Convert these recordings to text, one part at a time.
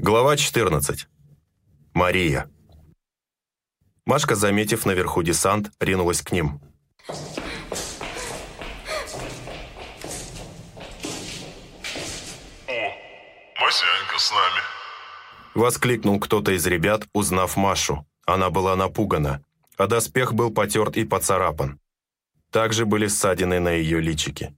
Глава 14. Мария. Машка, заметив наверху десант, ринулась к ним. О, Масянька с нами. Воскликнул кто-то из ребят, узнав Машу. Она была напугана, а доспех был потерт и поцарапан. Также были ссадины на ее личике.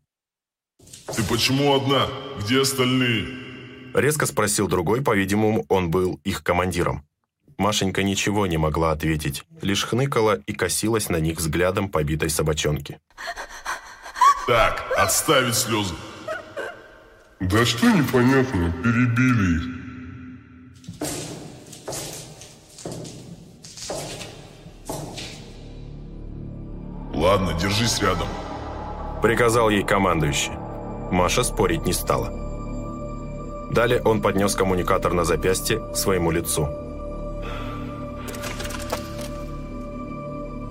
Ты почему одна? Где остальные? Резко спросил другой, по-видимому, он был их командиром. Машенька ничего не могла ответить, лишь хныкала и косилась на них взглядом побитой собачонки. Так, отставить слезы. Да что непонятно, перебили их. Ладно, держись рядом. Приказал ей командующий. Маша спорить не стала. Далее он поднес коммуникатор на запястье к своему лицу.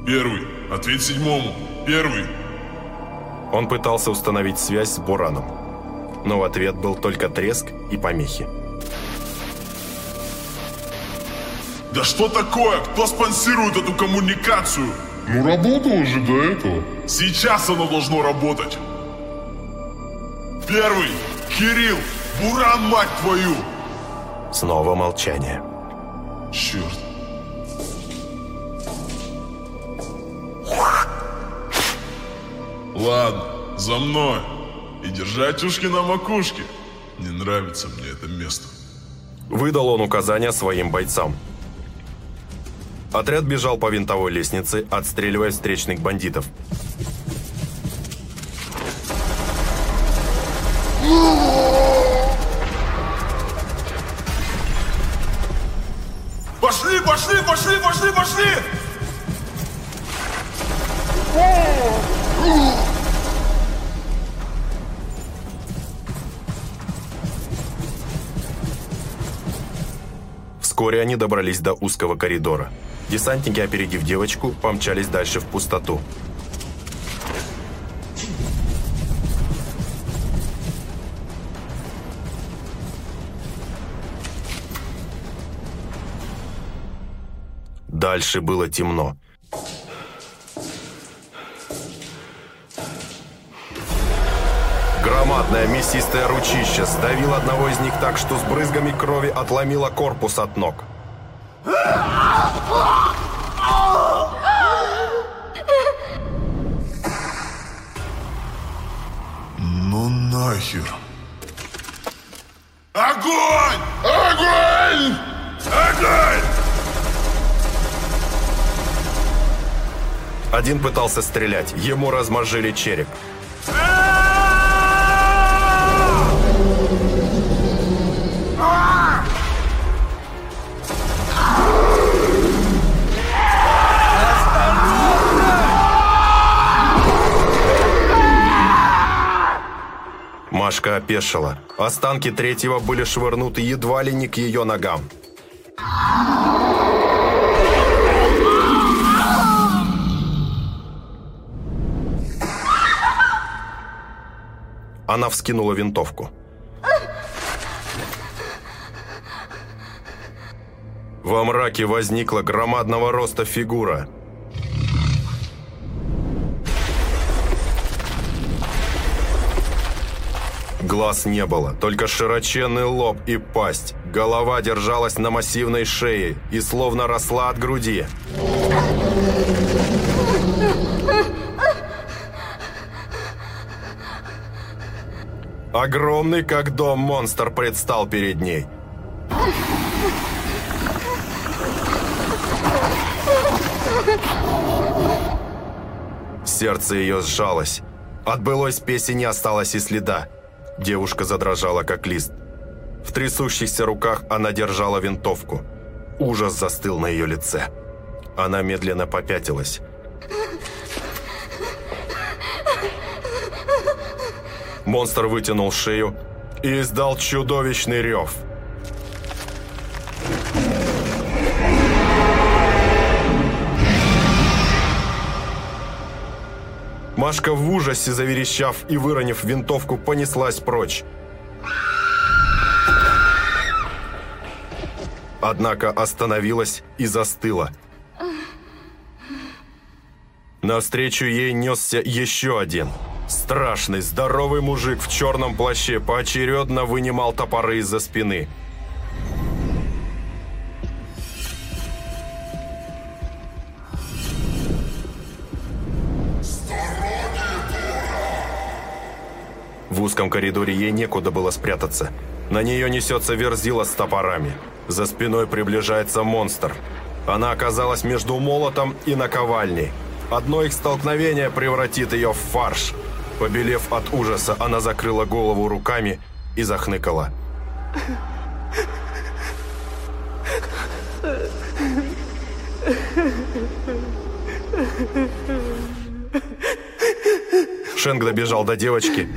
Первый, ответь седьмому. Первый. Он пытался установить связь с Бураном. Но в ответ был только треск и помехи. Да что такое? Кто спонсирует эту коммуникацию? Ну работало же до этого. Сейчас оно должно работать. Первый. Кирилл. Буран, мать твою! Снова молчание. Черт. Ладно, за мной. И держать ушки на макушке. Не нравится мне это место. Выдал он указания своим бойцам. Отряд бежал по винтовой лестнице, отстреливая встречных бандитов. Пошли, добрались до узкого коридора. Десантники, опередив девочку, помчались дальше в пустоту. Дальше было темно. Громадное мясистое ручище сдавило одного из них так, что с брызгами крови отломило корпус от ног. Ну нахер. Огонь! Огонь! Огонь! Один пытался стрелять, ему размозжили череп. Машка опешила. Останки третьего были швырнуты едва ли не к ее ногам. Она вскинула винтовку. Во мраке возникла громадного роста фигура. Глаз не было, только широченный лоб и пасть. Голова держалась на массивной шее и словно росла от груди. Огромный, как дом, монстр предстал перед ней. Сердце ее сжалось. От былой спеси не осталось и следа. Девушка задрожала, как лист. В трясущихся руках она держала винтовку. Ужас застыл на ее лице. Она медленно попятилась. Монстр вытянул шею и издал чудовищный рев. Машка в ужасе, заверещав и выронив винтовку, понеслась прочь. однако остановилась и застыла. Навстречу ей несся еще один. Страшный, здоровый мужик в черном плаще поочередно вынимал топоры из-за спины. Узком коридоре ей некуда было спрятаться. На нее несется верзила с топорами. За спиной приближается монстр. Она оказалась между молотом и наковальней. Одно их столкновение превратит ее в фарш. Побелев от ужаса, она закрыла голову руками и захныкала. Шенг добежал до девочки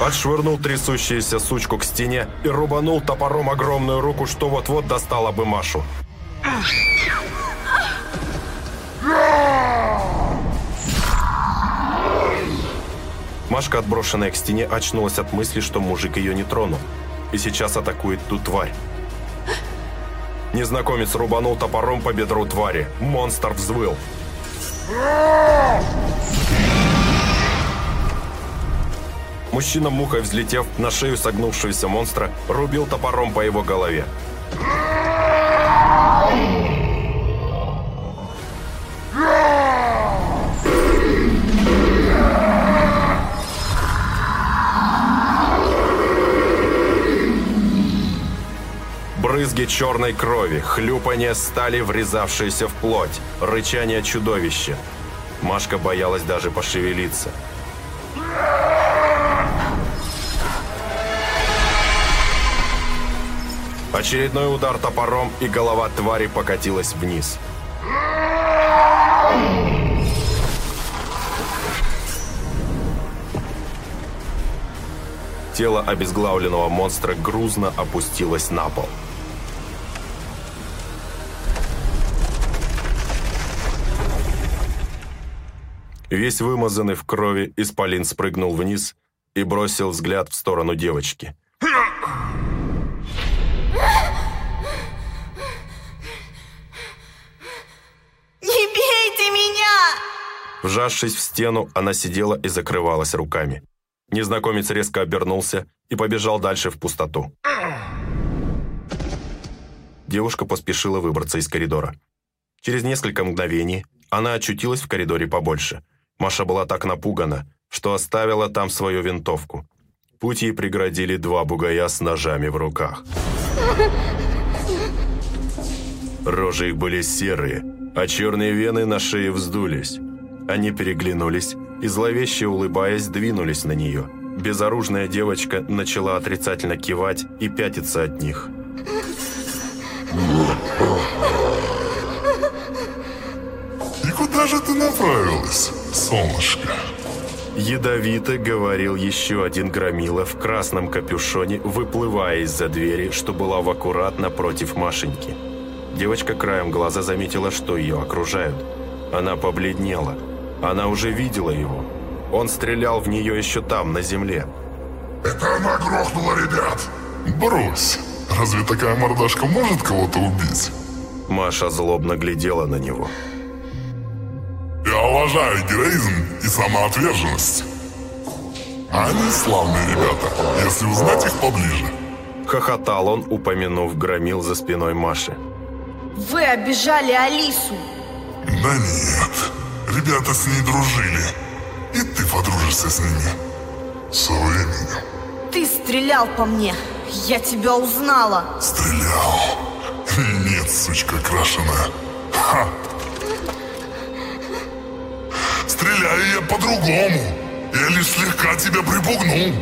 Отшвырнул трясущуюся сучку к стене и рубанул топором огромную руку, что вот-вот достала бы Машу. Машка, отброшенная к стене, очнулась от мысли, что мужик ее не тронул. И сейчас атакует ту тварь. Незнакомец рубанул топором по бедру твари. Монстр взвыл. Мужчина, мухой взлетев на шею согнувшегося монстра, рубил топором по его голове. Брызги черной крови, хлюпанье стали, врезавшиеся в плоть, рычание чудовища. Машка боялась даже пошевелиться. Очередной удар топором, и голова твари покатилась вниз. Тело обезглавленного монстра грузно опустилось на пол. Весь вымазанный в крови, Исполин спрыгнул вниз и бросил взгляд в сторону девочки. «Не бейте меня!» Вжавшись в стену, она сидела и закрывалась руками. Незнакомец резко обернулся и побежал дальше в пустоту. Девушка поспешила выбраться из коридора. Через несколько мгновений она очутилась в коридоре побольше. Маша была так напугана, что оставила там свою винтовку. Путь ей преградили два бугая с ножами в руках. Рожи их были серые, а черные вены на шее вздулись. Они переглянулись и, зловеще улыбаясь, двинулись на нее. Безоружная девочка начала отрицательно кивать и пятиться от них. И куда же ты направилась, солнышко? Ядовито говорил еще один громила в красном капюшоне, выплывая из-за двери, что была в аккурат напротив Машеньки. Девочка краем глаза заметила, что ее окружают. Она побледнела. Она уже видела его. Он стрелял в нее еще там, на земле. Это она грохнула ребят. Брось. Разве такая мордашка может кого-то убить? Маша злобно глядела на него. Я уважаю героизм и самоотверженность. Они славные ребята, если узнать их поближе. Хохотал он, упомянув громил за спиной Маши. Вы обижали Алису. Да нет, ребята с ней дружили. И ты подружишься с ними. Со временем. Ты стрелял по мне. Я тебя узнала. Стрелял. Нет, сучка крашеная. Ха. Стреляю я по-другому. Я лишь слегка тебя припугнул.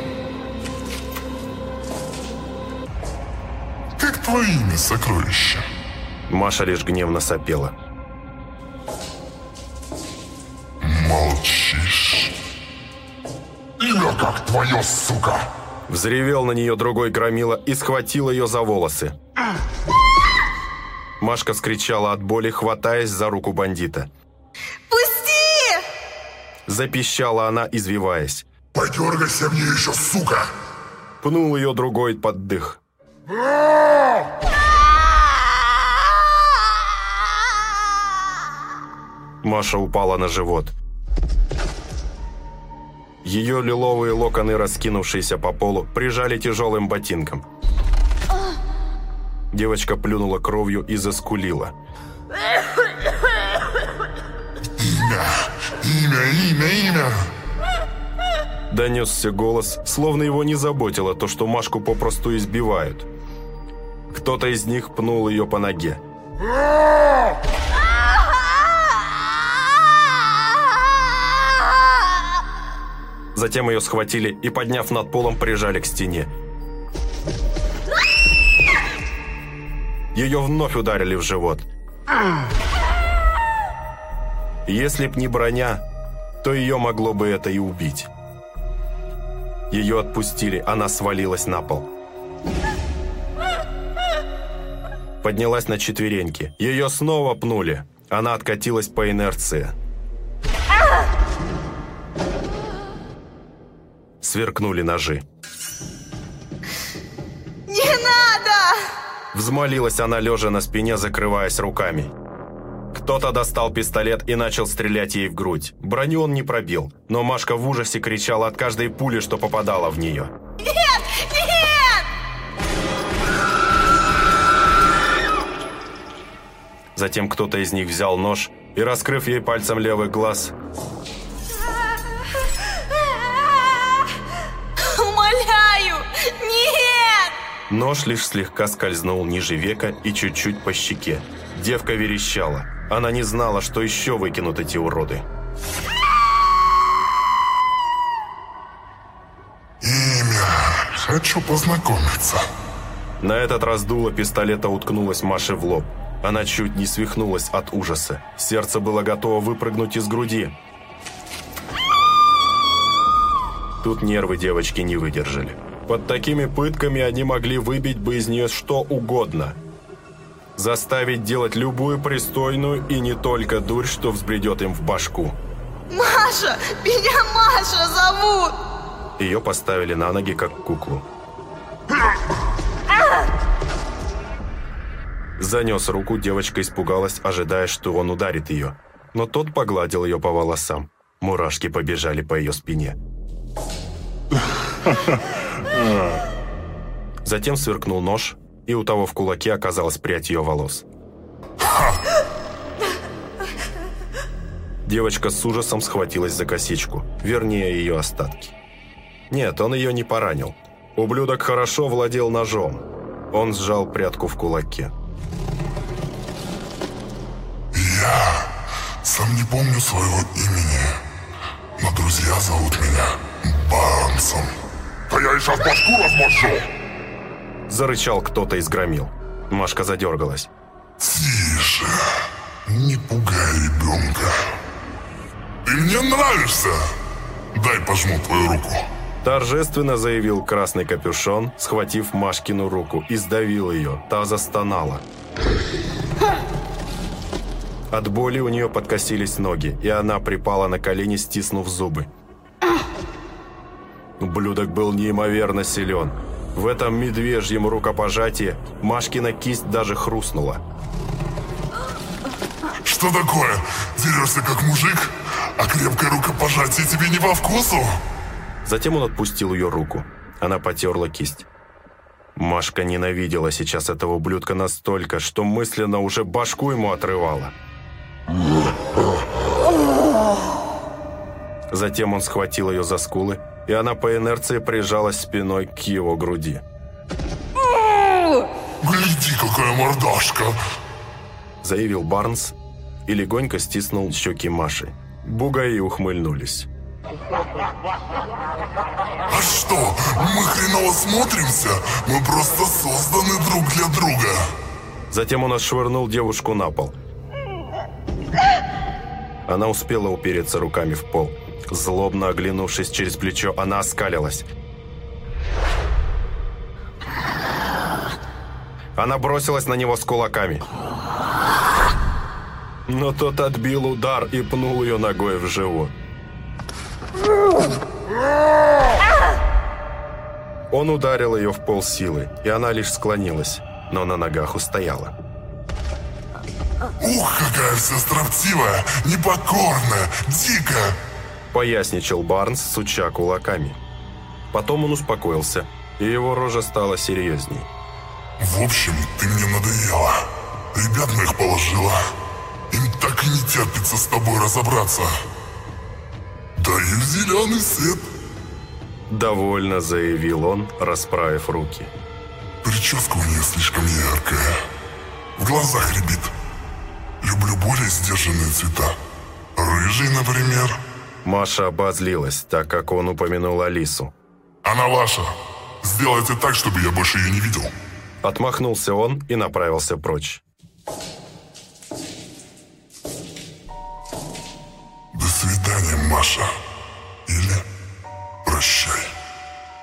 Как твое имя, сокровище? Маша лишь гневно сопела. Молчишь. Имя как твое, сука? Взревел на нее другой громила и схватил ее за волосы. Машка скричала от боли, хватаясь за руку бандита. Пусти! Запищала она, извиваясь. Подергайся мне еще, сука! Пнул ее другой под дых. Маша упала на живот. Ее лиловые локоны, раскинувшиеся по полу, прижали тяжелым ботинком. Девочка плюнула кровью и заскулила. Имя, имя, имя, имя! Донесся голос, словно его не заботило то, что Машку попросту избивают. Кто-то из них пнул ее по ноге. Затем ее схватили и, подняв над полом, прижали к стене. Ее вновь ударили в живот. Если б не броня, то ее могло бы это и убить. Ее отпустили, она свалилась на пол. Поднялась на четвереньки. Ее снова пнули. Она откатилась по инерции. Сверкнули ножи. Не надо! Взмолилась она, лежа на спине, закрываясь руками. Кто-то достал пистолет и начал стрелять ей в грудь. Броню он не пробил, но Машка в ужасе кричала от каждой пули, что попадала в нее. Нет! Нет! Затем кто-то из них взял нож и, раскрыв ей пальцем левый глаз, Умоляю! Нет! нож лишь слегка скользнул ниже века и чуть-чуть по щеке. Девка верещала. Она не знала, что еще выкинут эти уроды. Имя. Хочу познакомиться. На этот раз дуло пистолета уткнулось Маше в лоб. Она чуть не свихнулась от ужаса. Сердце было готово выпрыгнуть из груди. Тут нервы девочки не выдержали. Под такими пытками они могли выбить бы из нее что угодно. Заставить делать любую пристойную и не только дурь, что взбредет им в башку. Маша! Меня Маша зовут! Ее поставили на ноги, как куклу. Занес руку, девочка испугалась, ожидая, что он ударит ее. Но тот погладил ее по волосам. Мурашки побежали по ее спине. Затем сверкнул нож, и у того в кулаке оказалась прядь ее волос. Девочка с ужасом схватилась за косичку, вернее, ее остатки. Нет, он ее не поранил. Ублюдок хорошо владел ножом. Он сжал прядку в кулаке. Я сам не помню своего имени, но друзья зовут меня Барнсом. Да я и сейчас башку размочу! Зарычал кто-то из громил. Машка задергалась. Тише, не пугай ребенка. Ты мне нравишься. Дай пожму твою руку. Торжественно заявил красный капюшон, схватив Машкину руку и сдавил ее. Та застонала. От боли у нее подкосились ноги, и она припала на колени, стиснув зубы. Ублюдок был неимоверно силен. В этом медвежьем рукопожатии Машкина кисть даже хрустнула. Что такое? Дерешься как мужик? А крепкое рукопожатие тебе не по вкусу? Затем он отпустил ее руку. Она потерла кисть. Машка ненавидела сейчас этого ублюдка настолько, что мысленно уже башку ему отрывала. Затем он схватил ее за скулы, и она по инерции прижалась спиной к его груди. Гляди, какая мордашка! Заявил Барнс и легонько стиснул щеки Маши. Бугаи ухмыльнулись. А что, мы хреново смотримся? Мы просто созданы друг для друга. Затем он отшвырнул девушку на пол. Она успела упереться руками в пол. Злобно оглянувшись через плечо, она оскалилась. Она бросилась на него с кулаками. Но тот отбил удар и пнул ее ногой в живот. Он ударил ее в полсилы, и она лишь склонилась, но на ногах устояла. Ух, какая вся строптивая, непокорная, дикая. Поясничал Барнс, суча кулаками. Потом он успокоился, и его рожа стала серьезней. В общем, ты мне надоела. Ребят моих положила. Им так и не терпится с тобой разобраться. Даю зеленый свет. Довольно заявил он, расправив руки. Прическа у нее слишком яркая. В глазах рябит. Люблю более сдержанные цвета. Рыжий, например. Маша обозлилась, так как он упомянул Алису. Она ваша. Сделайте так, чтобы я больше ее не видел. Отмахнулся он и направился прочь. До свидания, Маша. Или прощай.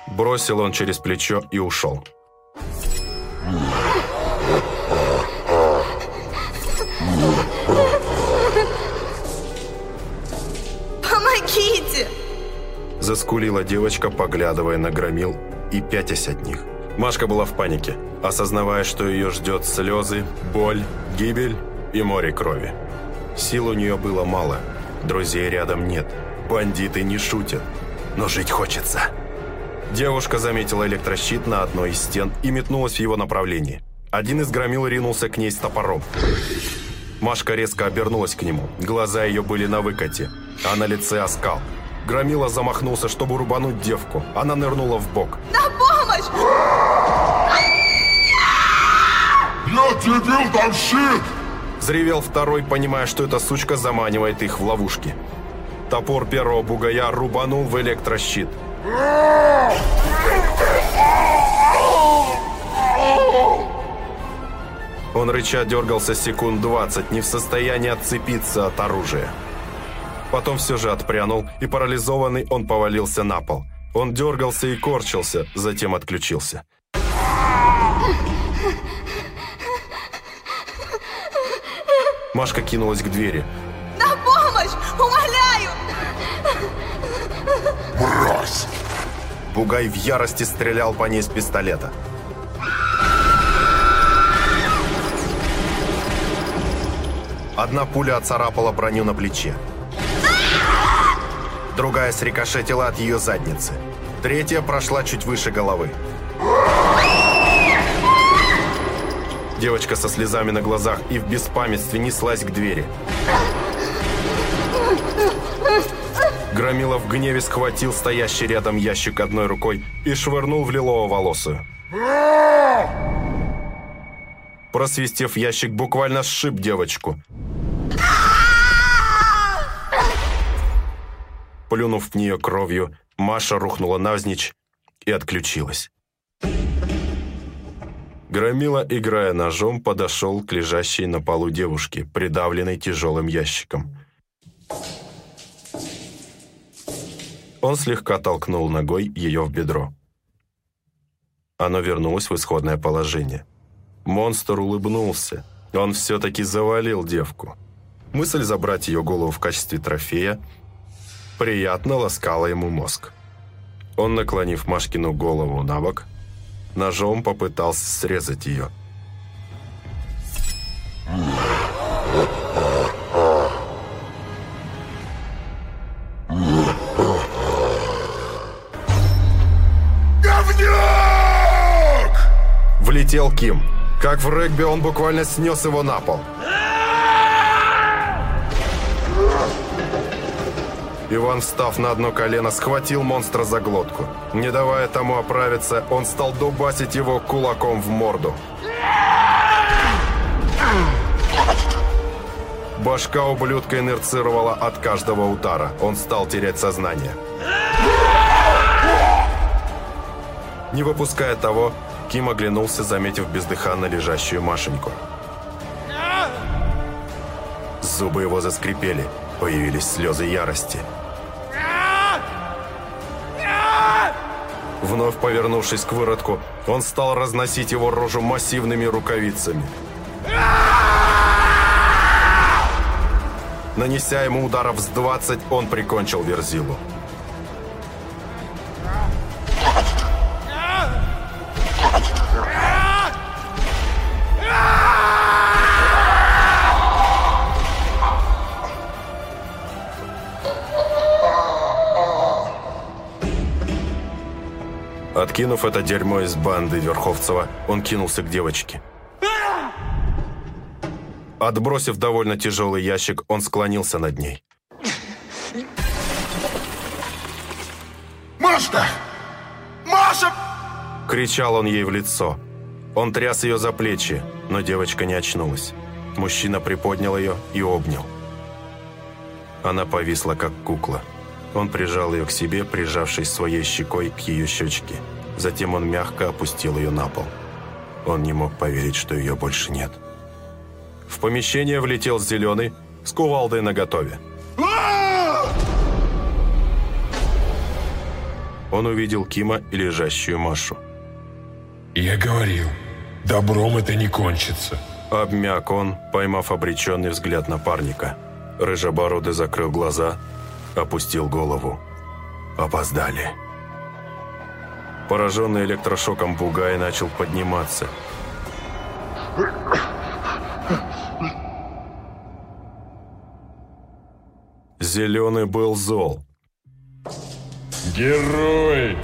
Бросил он через плечо и ушел. Помогите! Заскулила девочка, поглядывая на громил и пятясь от них. Машка была в панике, осознавая, что ее ждет слезы, боль, гибель и море крови. Сил у нее было мало, друзей рядом нет, бандиты не шутят, но жить хочется. Девушка заметила электрощит на одной из стен и метнулась в его направлении. Один из громил ринулся к ней с топором. Машка резко обернулась к нему. Глаза ее были на выкате, а на лице оскал. Громила замахнулся, чтобы рубануть девку. Она нырнула в бок. На помощь! Я дебил, там щит! Взревел второй, понимая, что эта сучка заманивает их в ловушки. Топор первого бугая рубанул в электрощит. Он рыча дергался секунд 20, не в состоянии отцепиться от оружия. Потом все же отпрянул, и парализованный он повалился на пол. Он дергался и корчился, затем отключился. Машка кинулась к двери. На помощь! Умоляю! Мразь! Бугай в ярости стрелял по ней с пистолета. Одна пуля оцарапала броню на плече. Другая срикошетила от ее задницы. Третья прошла чуть выше головы. Девочка со слезами на глазах и в беспамятстве неслась к двери. Громила в гневе схватил стоящий рядом ящик одной рукой и швырнул в лилово-волосую. Просвистев ящик, буквально сшиб девочку. Плюнув в нее кровью, Маша рухнула навзничь и отключилась. Громила, играя ножом, подошел к лежащей на полу девушке, придавленной тяжелым ящиком. Он слегка толкнул ногой ее в бедро. Оно вернулось в исходное положение. Монстр улыбнулся. Он все-таки завалил девку. Мысль забрать ее голову в качестве трофея приятно ласкала ему мозг. Он, наклонив Машкину голову на бок, ножом попытался срезать ее. Говнюк! Влетел Ким. Как в регби он буквально снес его на пол. Иван, встав на одно колено, схватил монстра за глотку. Не давая тому оправиться, он стал дубасить его кулаком в морду. Башка ублюдка инерцировала от каждого удара. Он стал терять сознание. Не выпуская того, Ким оглянулся, заметив бездыханно лежащую Машеньку. Зубы его заскрипели, появились слезы ярости. Вновь повернувшись к выродку, он стал разносить его рожу массивными рукавицами. Нанеся ему ударов с 20, он прикончил Верзилу. Откинув это дерьмо из банды Верховцева, он кинулся к девочке. Отбросив довольно тяжелый ящик, он склонился над ней. Машка! Маша! Кричал он ей в лицо. Он тряс ее за плечи, но девочка не очнулась. Мужчина приподнял ее и обнял. Она повисла, как кукла. Он прижал ее к себе, прижавшись своей щекой к ее щечке. Затем он мягко опустил ее на пол. Он не мог поверить, что ее больше нет. В помещение влетел Зеленый с кувалдой наготове. Он увидел Кима и лежащую Машу. Я говорил, добром это не кончится. Обмяк он, поймав обреченный взгляд напарника. Рыжебородый закрыл глаза, опустил голову. Опоздали. Пораженный электрошоком Бугай начал подниматься. Зеленый был зол. Герой!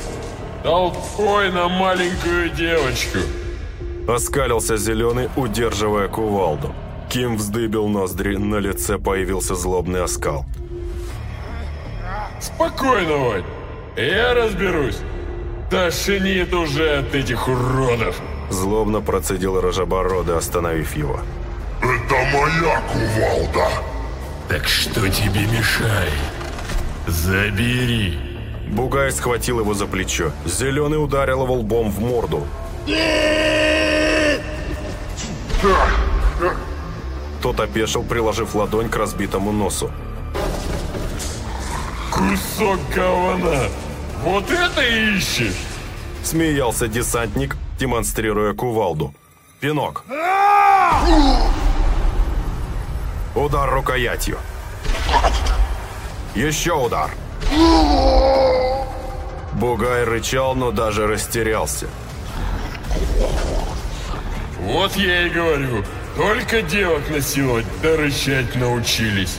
Толпой на маленькую девочку! Оскалился Зеленый, удерживая кувалду. Ким вздыбил ноздри, на лице появился злобный оскал. Спокойно, Вань. Я разберусь. Тошнит уже от этих уродов. Злобно процедил Рожебородый, остановив его. Это моя кувалда! Так что тебе мешает? Забери. Бугай схватил его за плечо. Зеленый ударил его лбом в морду. Тот опешил, приложив ладонь к разбитому носу. Кусок говна. Вот это ищешь? Смеялся десантник, демонстрируя кувалду. Пинок. Удар рукоятью. Еще удар. Бугай рычал, но даже растерялся. Вот я и говорю, только девок насиловать да рычать научились.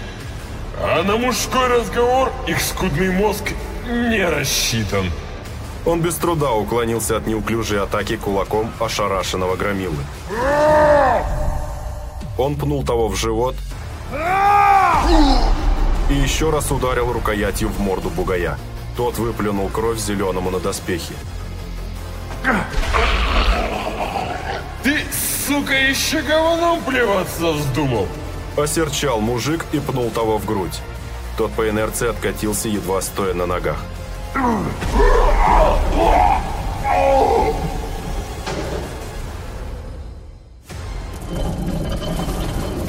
А на мужской разговор их скудный мозг не рассчитан. Он без труда уклонился от неуклюжей атаки кулаком ошарашенного громилы. Он пнул того в живот и еще раз ударил рукоятью в морду бугая. Тот выплюнул кровь зеленому на доспехи. Ты, сука, еще говном плеваться вздумал? Осерчал мужик и пнул того в грудь. Тот по инерции откатился, едва стоя на ногах.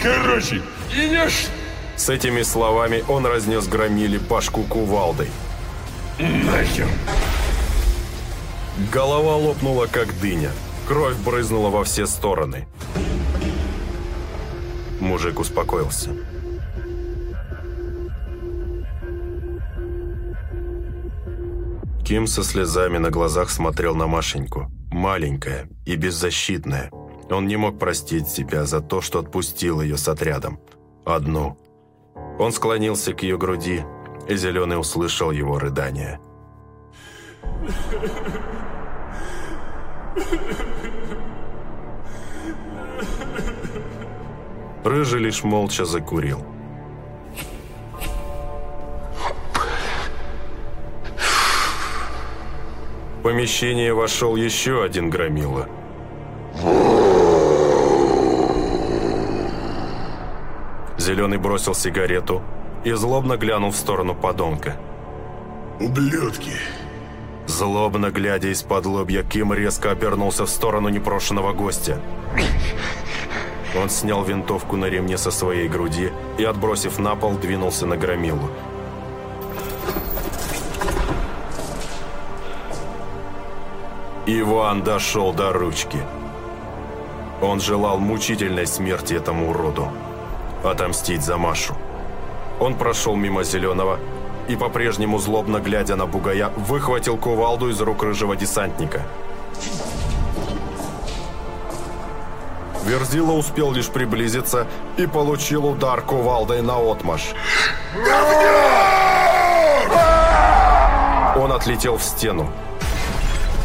Короче, идешь С этими словами он разнес громили башку кувалдой. нахер. Голова лопнула, как дыня. Кровь брызнула во все стороны. Мужик успокоился. Ким со слезами на глазах смотрел на Машеньку. Маленькая и беззащитная. Он не мог простить себя за то, что отпустил ее с отрядом. Одну. Он склонился к ее груди, и Зеленый услышал его рыдание. Рыжий лишь молча закурил. Помещение вошел еще один громила. Зеленый бросил сигарету и злобно глянул в сторону подонка. Ублюдки! Злобно глядя из-под лобья, Ким резко обернулся в сторону непрошенного гостя. Он снял винтовку на ремне со своей груди и, отбросив на пол, двинулся на громилу. Иван дошел до ручки. Он желал мучительной смерти этому уроду. Отомстить за Машу. Он прошел мимо Зеленого и, по-прежнему злобно глядя на бугая, выхватил кувалду из рук рыжего десантника. Верзила успел лишь приблизиться и получил удар кувалдой на отмаш. Он отлетел в стену.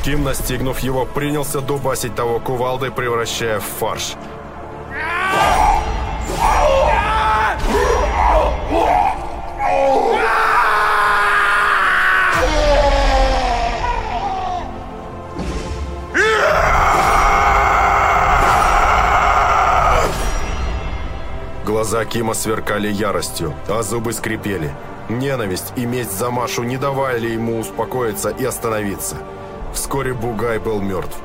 Ким, настигнув его, принялся дубасить того кувалдой, превращая в фарш. Глаза Кима сверкали яростью, а зубы скрипели. Ненависть и месть за Машу не давали ему успокоиться и остановиться. Вскоре Бугай был мертв.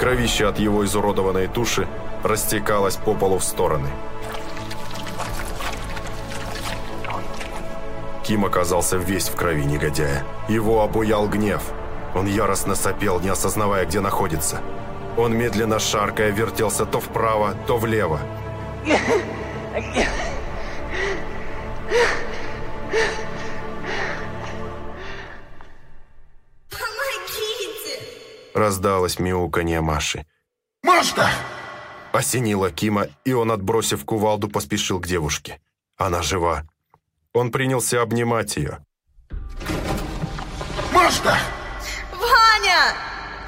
Кровище от его изуродованной туши растекалось по полу в стороны. Ким оказался весь в крови негодяя. Его обуял гнев. Он яростно сопел, не осознавая, где находится. Он медленно шаркая вертелся то вправо, то влево. Раздалось мяуканье Маши. Машка! Осенила Кима, и он, отбросив кувалду, поспешил к девушке. Она жива. Он принялся обнимать ее. Машка! Ваня!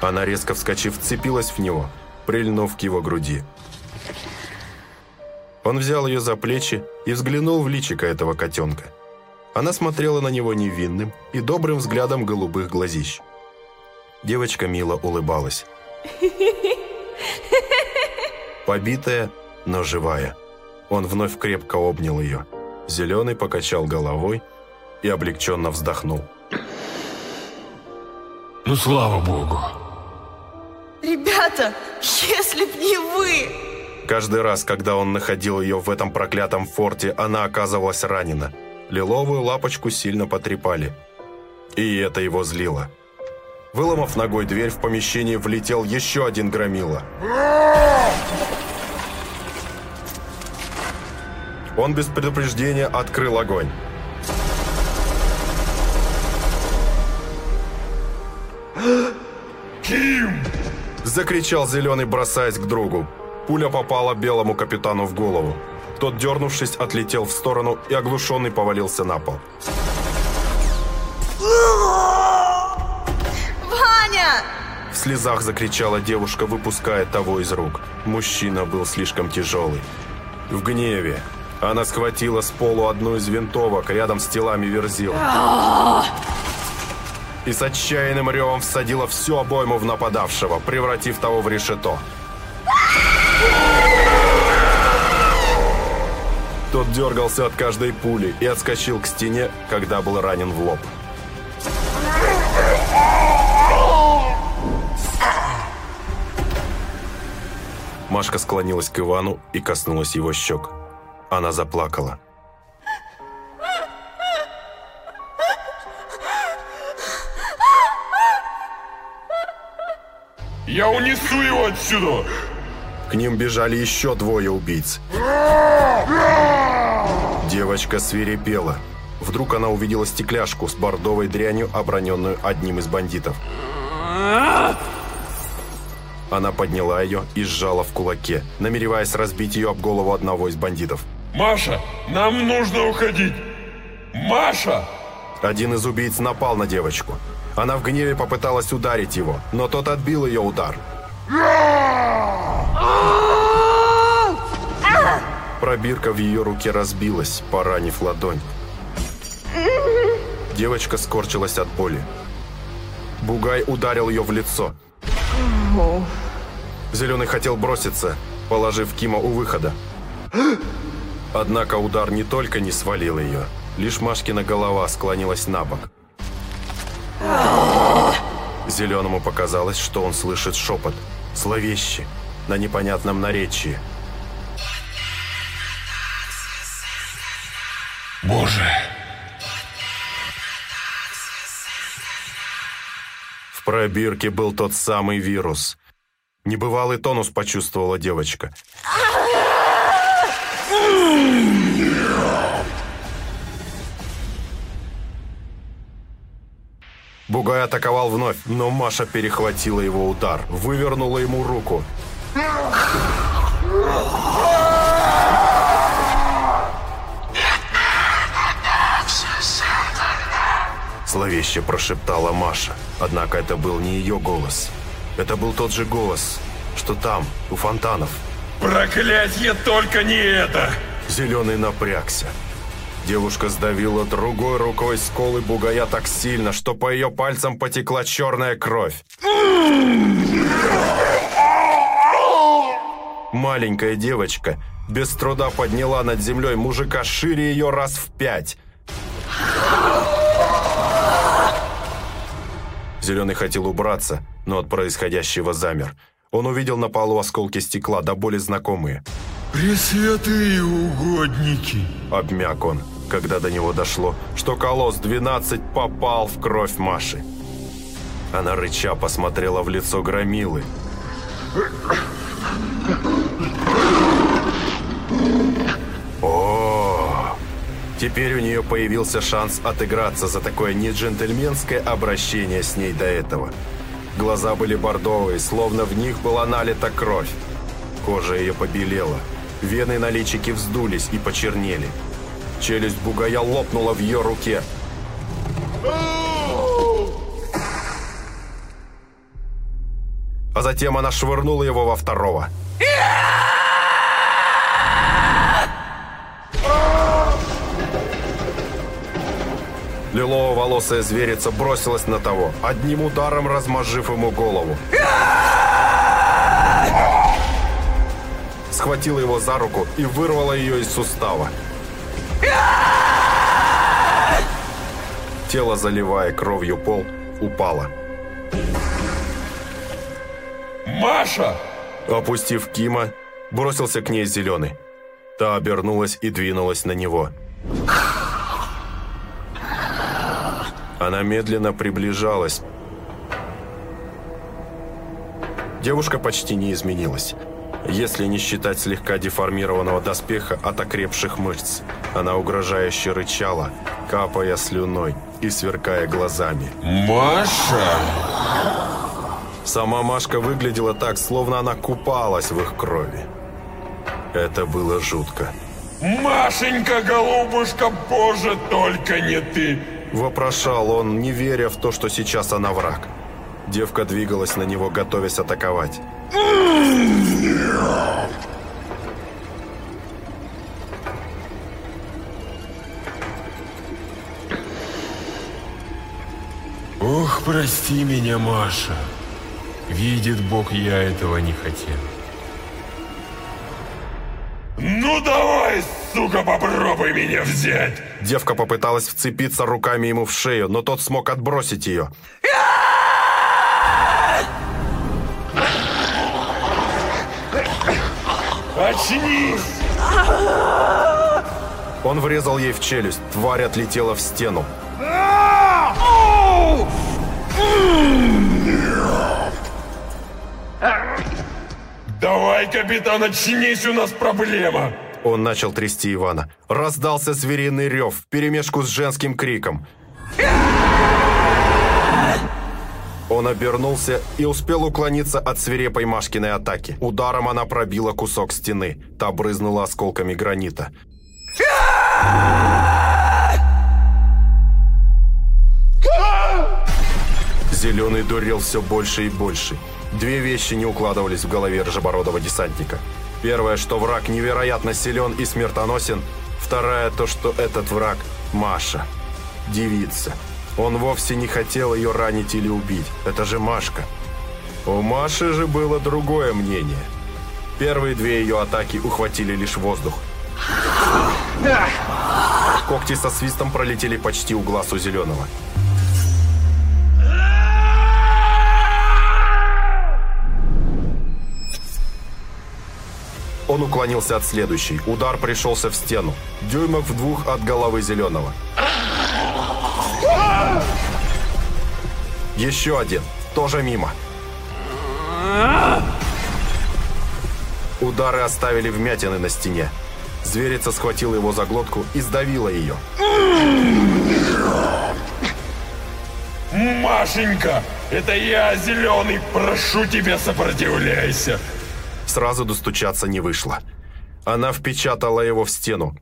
Она, резко вскочив, вцепилась в него, прильнув к его груди. Он взял ее за плечи и взглянул в личико этого котенка. Она смотрела на него невинным и добрым взглядом голубых глазищ. Девочка мило улыбалась. Побитая, но живая. Он вновь крепко обнял ее. Зеленый покачал головой и облегченно вздохнул. Ну, слава богу. Ребята, если б не вы! Каждый раз, когда он находил ее в этом проклятом форте, она оказывалась ранена. Лиловую лапочку сильно потрепали. И это его злило. Выломав ногой дверь, в помещение влетел еще один громила. Он без предупреждения открыл огонь. Ким! Закричал Зеленый, бросаясь к другу. Пуля попала белому капитану в голову. Тот, дернувшись, отлетел в сторону и оглушенный повалился на пол. Ваня! В слезах закричала девушка, выпуская того из рук. Мужчина был слишком тяжелый. В гневе она схватила с полу одну из винтовок рядом с телами Верзил. И с отчаянным ревом всадила всю обойму в нападавшего, превратив того в решето. Тот дергался от каждой пули и отскочил к стене, когда был ранен в лоб. Машка склонилась к Ивану и коснулась его щек. Она заплакала. Я унесу его отсюда! К ним бежали еще двое убийц. Девочка свирепела. Вдруг она увидела стекляшку с бордовой дрянью, оброненную одним из бандитов. Она подняла ее и сжала в кулаке, намереваясь разбить ее об голову одного из бандитов. Маша, нам нужно уходить! Маша! Один из убийц напал на девочку. Она в гневе попыталась ударить его, но тот отбил ее удар. Пробирка в ее руке разбилась, поранив ладонь. Девочка скорчилась от боли. Бугай ударил ее в лицо. Зеленый хотел броситься, положив Кима у выхода. Однако удар не только не свалил ее, лишь Машкина голова склонилась на бок. Зеленому показалось, что он слышит шепот, зловещий, на непонятном наречии. Боже! Пробирке был тот самый вирус. Небывалый тонус почувствовала девочка. Бугай атаковал вновь, но Маша перехватила его удар, вывернула ему руку. Зловеще прошептала Маша. Однако это был не ее голос. Это был тот же голос, что там, у фонтанов. Проклятье, только не это! Зеленый напрягся. Девушка сдавила другой рукой сколы бугая так сильно, что по ее пальцам потекла черная кровь. Маленькая девочка без труда подняла над землей мужика шире ее раз в пять. Зеленый хотел убраться, но от происходящего замер. Он увидел на полу осколки стекла, до боли знакомые. Пресвятые угодники! Обмяк он, когда до него дошло, что колосс 12 попал в кровь Маши. Она рыча посмотрела в лицо громилы. Теперь у нее появился шанс отыграться за такое неджентльменское обращение с ней до этого. Глаза были бордовые, словно в них была налита кровь. Кожа ее побелела. Вены на личике вздулись и почернели. Челюсть бугая лопнула в ее руке. А затем она швырнула его во второго. Лилово-волосая зверица бросилась на того, одним ударом размозжив ему голову. Схватила его за руку и вырвала ее из сустава. Тело, заливая кровью пол, упало. Маша! Опустив Кима, бросился к ней зеленый. Та обернулась и двинулась на него. Она медленно приближалась. Девушка почти не изменилась. Если не считать слегка деформированного доспеха от окрепших мышц, она угрожающе рычала, капая слюной и сверкая глазами. Маша! Сама Машка выглядела так, словно она купалась в их крови. Это было жутко. Машенька, голубушка, боже, только не ты! Вопрошал он, не веря в то, что сейчас она враг. Девка двигалась на него, готовясь атаковать. Ох, прости меня, Маша. Видит Бог, я этого не хотел. Ну давай, сука, попробуй меня взять! Девка попыталась вцепиться руками ему в шею, но тот смог отбросить ее. Очнись! Он врезал ей в челюсть, тварь отлетела в стену. Давай, капитан, очнись, у нас проблема! Он начал трясти Ивана. Раздался звериный рев вперемешку с женским криком. Он обернулся и успел уклониться от свирепой Машкиной атаки. Ударом она пробила кусок стены. Та брызнула осколками гранита. Зеленый дурел все больше и больше. Две вещи не укладывались в голове ржебородого десантника. Первое, что враг невероятно силен и смертоносен. Второе, то, что этот враг – Маша. Девица. Он вовсе не хотел ее ранить или убить. Это же Машка. У Маши же было другое мнение. Первые две ее атаки ухватили лишь воздух. Когти со свистом пролетели почти у глаз у зеленого. Он уклонился от следующей. Удар пришелся в стену. Дюймов в двух от головы зеленого. Еще один. Тоже мимо. Удары оставили вмятины на стене. Зверица схватила его за глотку и сдавила ее. Машенька, это я, Зеленый, прошу тебя, сопротивляйся. Сразу достучаться не вышло. Она впечатала его в стену.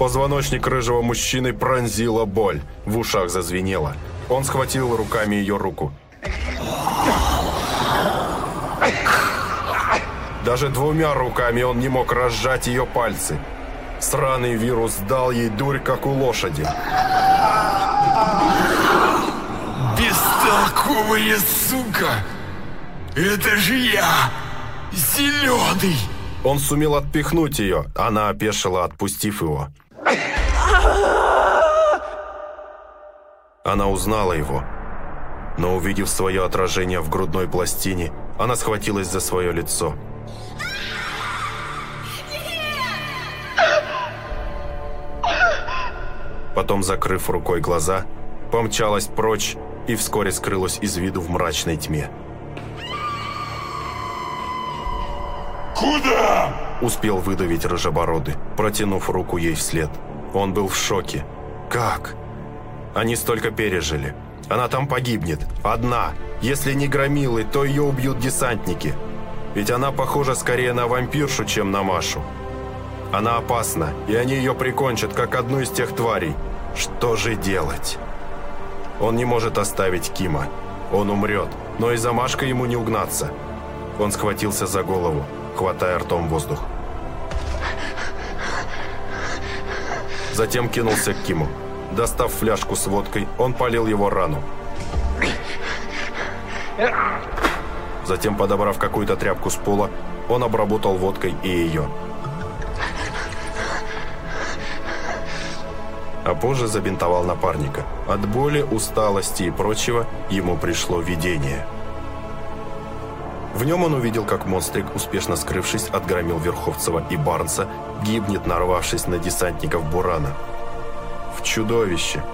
Позвоночник рыжего мужчины пронзила боль, в ушах зазвенело. Он схватил руками ее руку. Даже двумя руками он не мог разжать ее пальцы. Сраный вирус дал ей дурь, как у лошади. Бестолковая сука! Это же я! Зеленый! Он сумел отпихнуть ее, она опешила, отпустив его. Она узнала его, но увидев свое отражение в грудной пластине, она схватилась за свое лицо. Потом, закрыв рукой глаза, помчалась прочь и вскоре скрылась из виду в мрачной тьме. Куда? Успел выдавить рыжебородый, протянув руку ей вслед. Он был в шоке. Как? Они столько пережили. Она там погибнет. Одна. Если не громилы, то ее убьют десантники. Ведь она похожа скорее на вампиршу, чем на Машу. Она опасна, и они ее прикончат, как одну из тех тварей. Что же делать? Он не может оставить Кима. Он умрет, но и за Машкой ему не угнаться. Он схватился за голову, хватая ртом воздух. Затем кинулся к Киму. Достав фляжку с водкой, он полил его рану. Затем, подобрав какую-то тряпку с пола, он обработал водкой и ее. А позже забинтовал напарника. От боли, усталости и прочего ему пришло видение. В нем он увидел, как монстрик, успешно скрывшись, отгромил Верховцева и Барнса, гибнет, нарвавшись на десантников Бурана. В чудовище,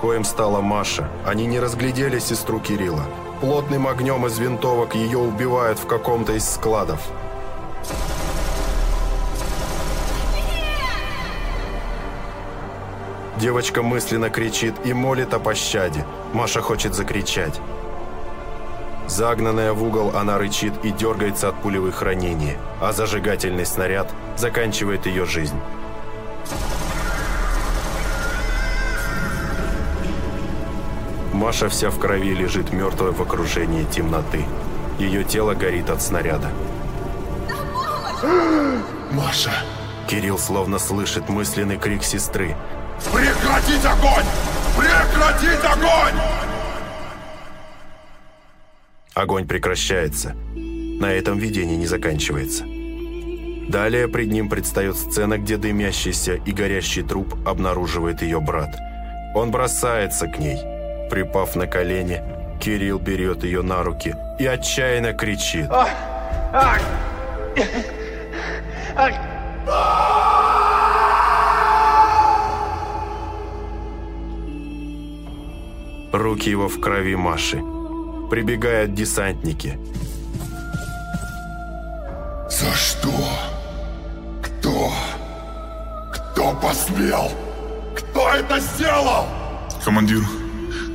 коим стала Маша, они не разглядели сестру Кирилла. Плотным огнем из винтовок ее убивают в каком-то из складов. Девочка мысленно кричит и молит о пощаде. Маша хочет закричать. Загнанная в угол, она рычит и дергается от пулевых ранений, а зажигательный снаряд заканчивает ее жизнь. Маша вся в крови лежит мертвая в окружении темноты. Ее тело горит от снаряда. Маша! Кирилл словно слышит мысленный крик сестры. Прекратить огонь! Прекратить огонь! Огонь прекращается. На этом видение не заканчивается. Далее пред ним предстает сцена, где дымящийся и горящий труп обнаруживает ее брат. Он бросается к ней. Припав на колени, Кирилл берет ее на руки и отчаянно кричит. Руки его в крови Маши. Прибегают десантники. За что? Кто? Кто посмел? Кто это сделал? Командир,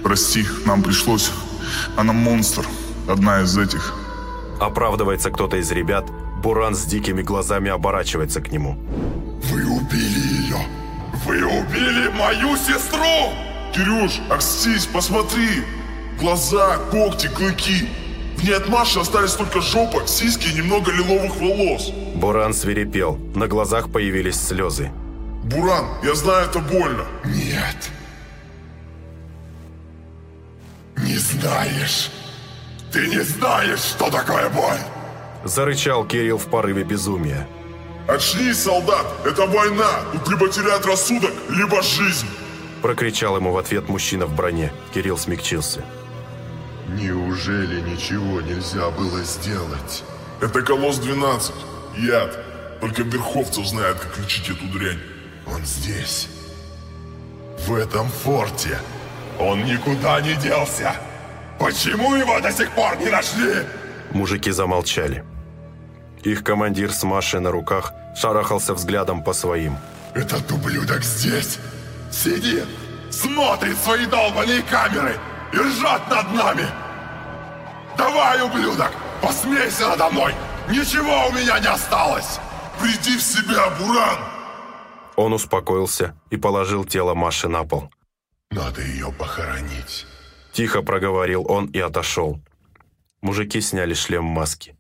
прости, нам пришлось. Она монстр. Одна из этих. Оправдывается кто-то из ребят. Буран с дикими глазами оборачивается к нему. Вы убили ее! Вы убили мою сестру! Кирюш, окстись, посмотри! Глаза, когти, клыки. В ней от Маши остались только жопа, сиськи и немного лиловых волос. Буран свирепел. На глазах появились слезы. Буран, я знаю, это больно. Нет. Не знаешь. Ты не знаешь, что такое боль. Зарычал Кирилл в порыве безумия. Очнись, солдат, это война. Тут либо теряют рассудок, либо жизнь. Прокричал ему в ответ мужчина в броне. Кирилл смягчился. Неужели ничего нельзя было сделать? Это колосс-12. Яд. Только Верховцев знает, как лечить эту дрянь. Он здесь. В этом форте. Он никуда не делся. Почему его до сих пор не нашли? Мужики замолчали. Их командир с Машей на руках шарахался взглядом по своим. Этот ублюдок здесь. Сидит, смотрит свои долбаные камеры и ржет над нами. Давай, ублюдок, посмейся надо мной. Ничего у меня не осталось. Приди в себя, Буран! Он успокоился и положил тело Маши на пол. Надо ее похоронить. Тихо проговорил он и отошел. Мужики сняли шлем-маски.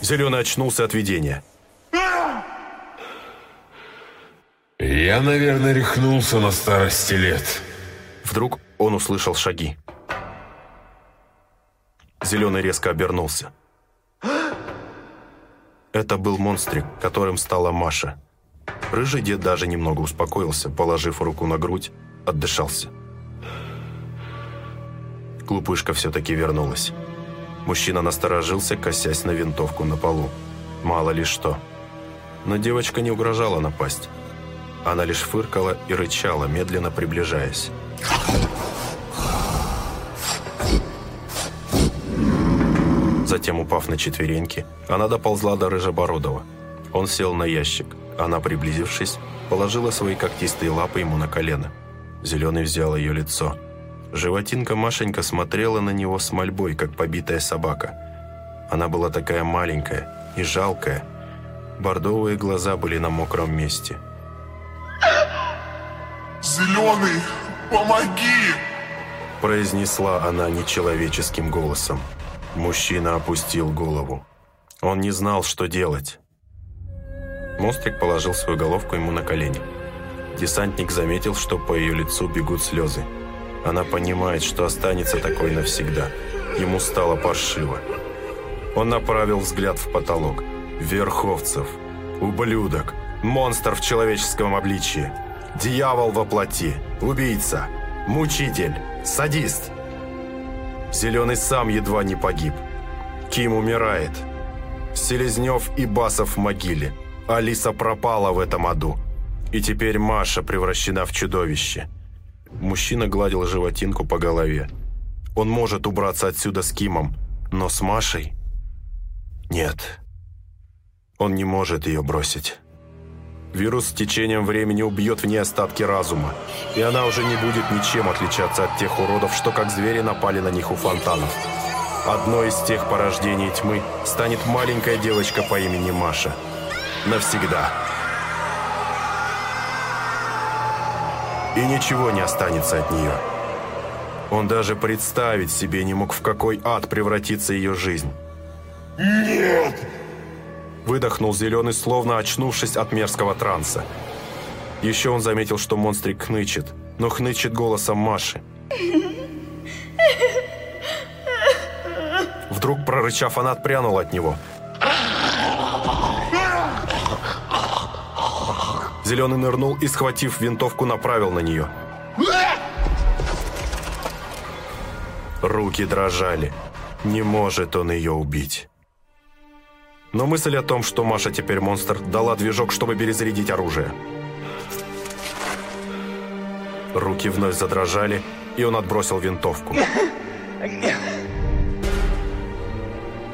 Зеленый очнулся от видения. Я, наверное, рехнулся на старости лет. Вдруг он услышал шаги. Зеленый резко обернулся. Это был монстрик, которым стала Маша. Рыжий дед даже немного успокоился, положив руку на грудь, отдышался. Глупышка все-таки вернулась. Мужчина насторожился, косясь на винтовку на полу. Мало ли что. Но девочка не угрожала напасть. Она лишь фыркала и рычала, медленно приближаясь. Затем, упав на четвереньки, она доползла до Рыжебородова. Он сел на ящик. Она, приблизившись, положила свои когтистые лапы ему на колено. Зеленый взял ее лицо. Животинка Машенька смотрела на него с мольбой, как побитая собака. Она была такая маленькая и жалкая. Бордовые глаза были на мокром месте. Зеленый, помоги! Произнесла она нечеловеческим голосом. Мужчина опустил голову. Он не знал, что делать. Монстрик положил свою головку ему на колени. Десантник заметил, что по ее лицу бегут слезы. Она понимает, что останется такой навсегда. Ему стало паршиво. Он направил взгляд в потолок. Верховцев. Ублюдок. Монстр в человеческом обличье. Дьявол во плоти. Убийца. Мучитель. Садист. Зеленый сам едва не погиб. Ким умирает. Селезнев и Басов в могиле. Алиса пропала в этом аду. И теперь Маша превращена в чудовище. Мужчина гладил животинку по голове. Он может убраться отсюда с Кимом, но с Машей? Нет. Он не может ее бросить. Вирус с течением времени убьет в ней остатки разума, и она уже не будет ничем отличаться от тех уродов, что как звери напали на них у фонтанов. Одной из тех порождений тьмы станет маленькая девочка по имени Маша. Навсегда. И ничего не останется от нее. Он даже представить себе не мог, в какой ад превратится ее жизнь. Нет! Выдохнул Зеленый, словно очнувшись от мерзкого транса. Еще он заметил, что монстрик хнычет, но хнычет голосом Маши. Вдруг, прорычав, она отпрянула от него. Зеленый нырнул и, схватив винтовку, направил на нее. Руки дрожали. Не может он ее убить. Но мысль о том, что Маша теперь монстр, дала движок, чтобы перезарядить оружие. Руки вновь задрожали, и он отбросил винтовку.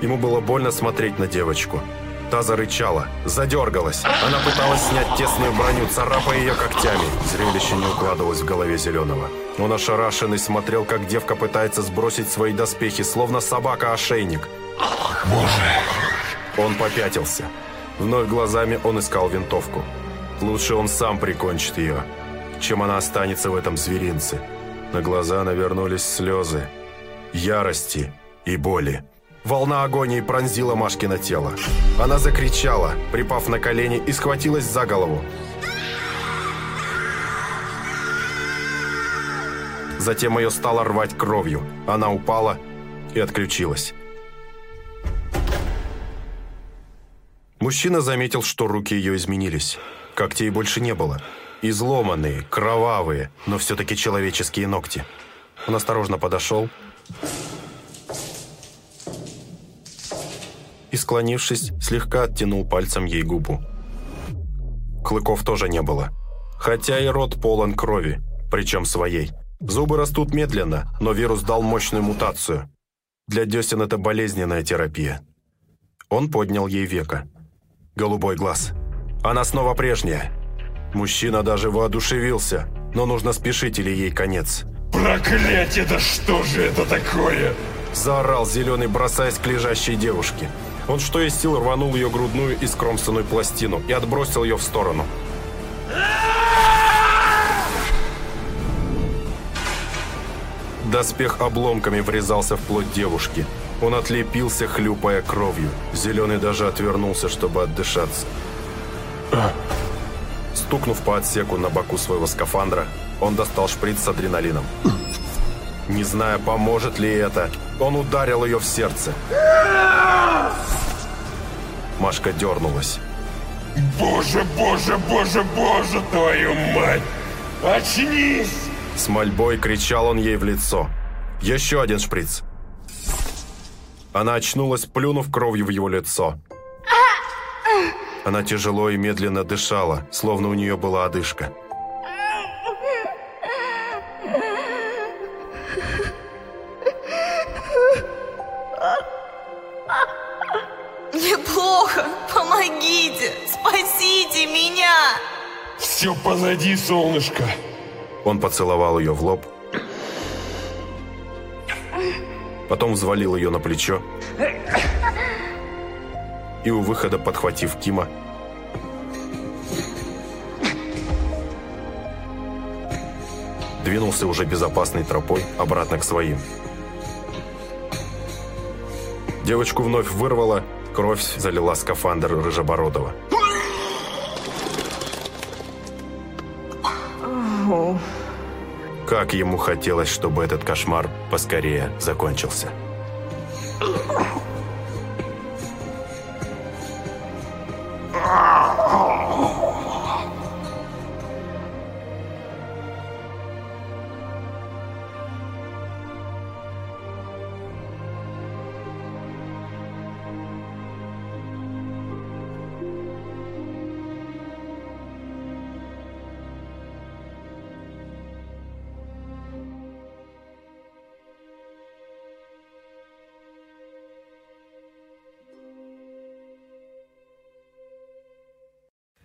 Ему было больно смотреть на девочку. Та зарычала, задергалась. Она пыталась снять тесную броню, царапая ее когтями. Зрелище не укладывалось в голове Зеленого. Он ошарашенный смотрел, как девка пытается сбросить свои доспехи, словно собака-ошейник. Боже! Он попятился. Вновь глазами он искал винтовку. Лучше он сам прикончит ее, чем она останется в этом зверинце. На глаза навернулись слезы, ярости и боли. Волна агонии пронзила Машкино тело. Она закричала, припав на колени и схватилась за голову. Затем ее стало рвать кровью. Она упала и отключилась. Мужчина заметил, что руки ее изменились. Когтей больше не было. Изломанные, кровавые, но все-таки человеческие ногти. Он осторожно подошел и, склонившись, слегка оттянул пальцем ей губу. Клыков тоже не было. Хотя и рот полон крови, причем своей. Зубы растут медленно, но вирус дал мощную мутацию. Для десен это болезненная терапия. Он поднял ей века голубой глаз. Она снова прежняя. Мужчина даже воодушевился, но нужно спешить или ей конец. Проклятие, да что же это такое? Заорал Зеленый, бросаясь к лежащей девушке. Он что из сил рванул ее грудную и скромственную пластину и отбросил ее в сторону. Доспех обломками врезался в плоть девушки. Он отлепился, хлюпая кровью. Зеленый даже отвернулся, чтобы отдышаться. Стукнув по отсеку на боку своего скафандра, он достал шприц с адреналином. Не зная, поможет ли это, он ударил ее в сердце. Машка дернулась. Боже, боже, боже, боже, твою мать! Очнись! С мольбой кричал он ей в лицо. Еще один шприц. Она очнулась, плюнув кровью в его лицо. Она тяжело и медленно дышала, словно у нее была одышка. Помогите. Спасите меня. Все позади, солнышко. Он поцеловал ее в лоб. Потом взвалил ее на плечо. И у выхода, подхватив Кима, двинулся уже безопасной тропой обратно к своим. Девочку вновь вырвало, кровь залила скафандр Рыжебородова. Как ему хотелось, чтобы этот кошмар поскорее закончился.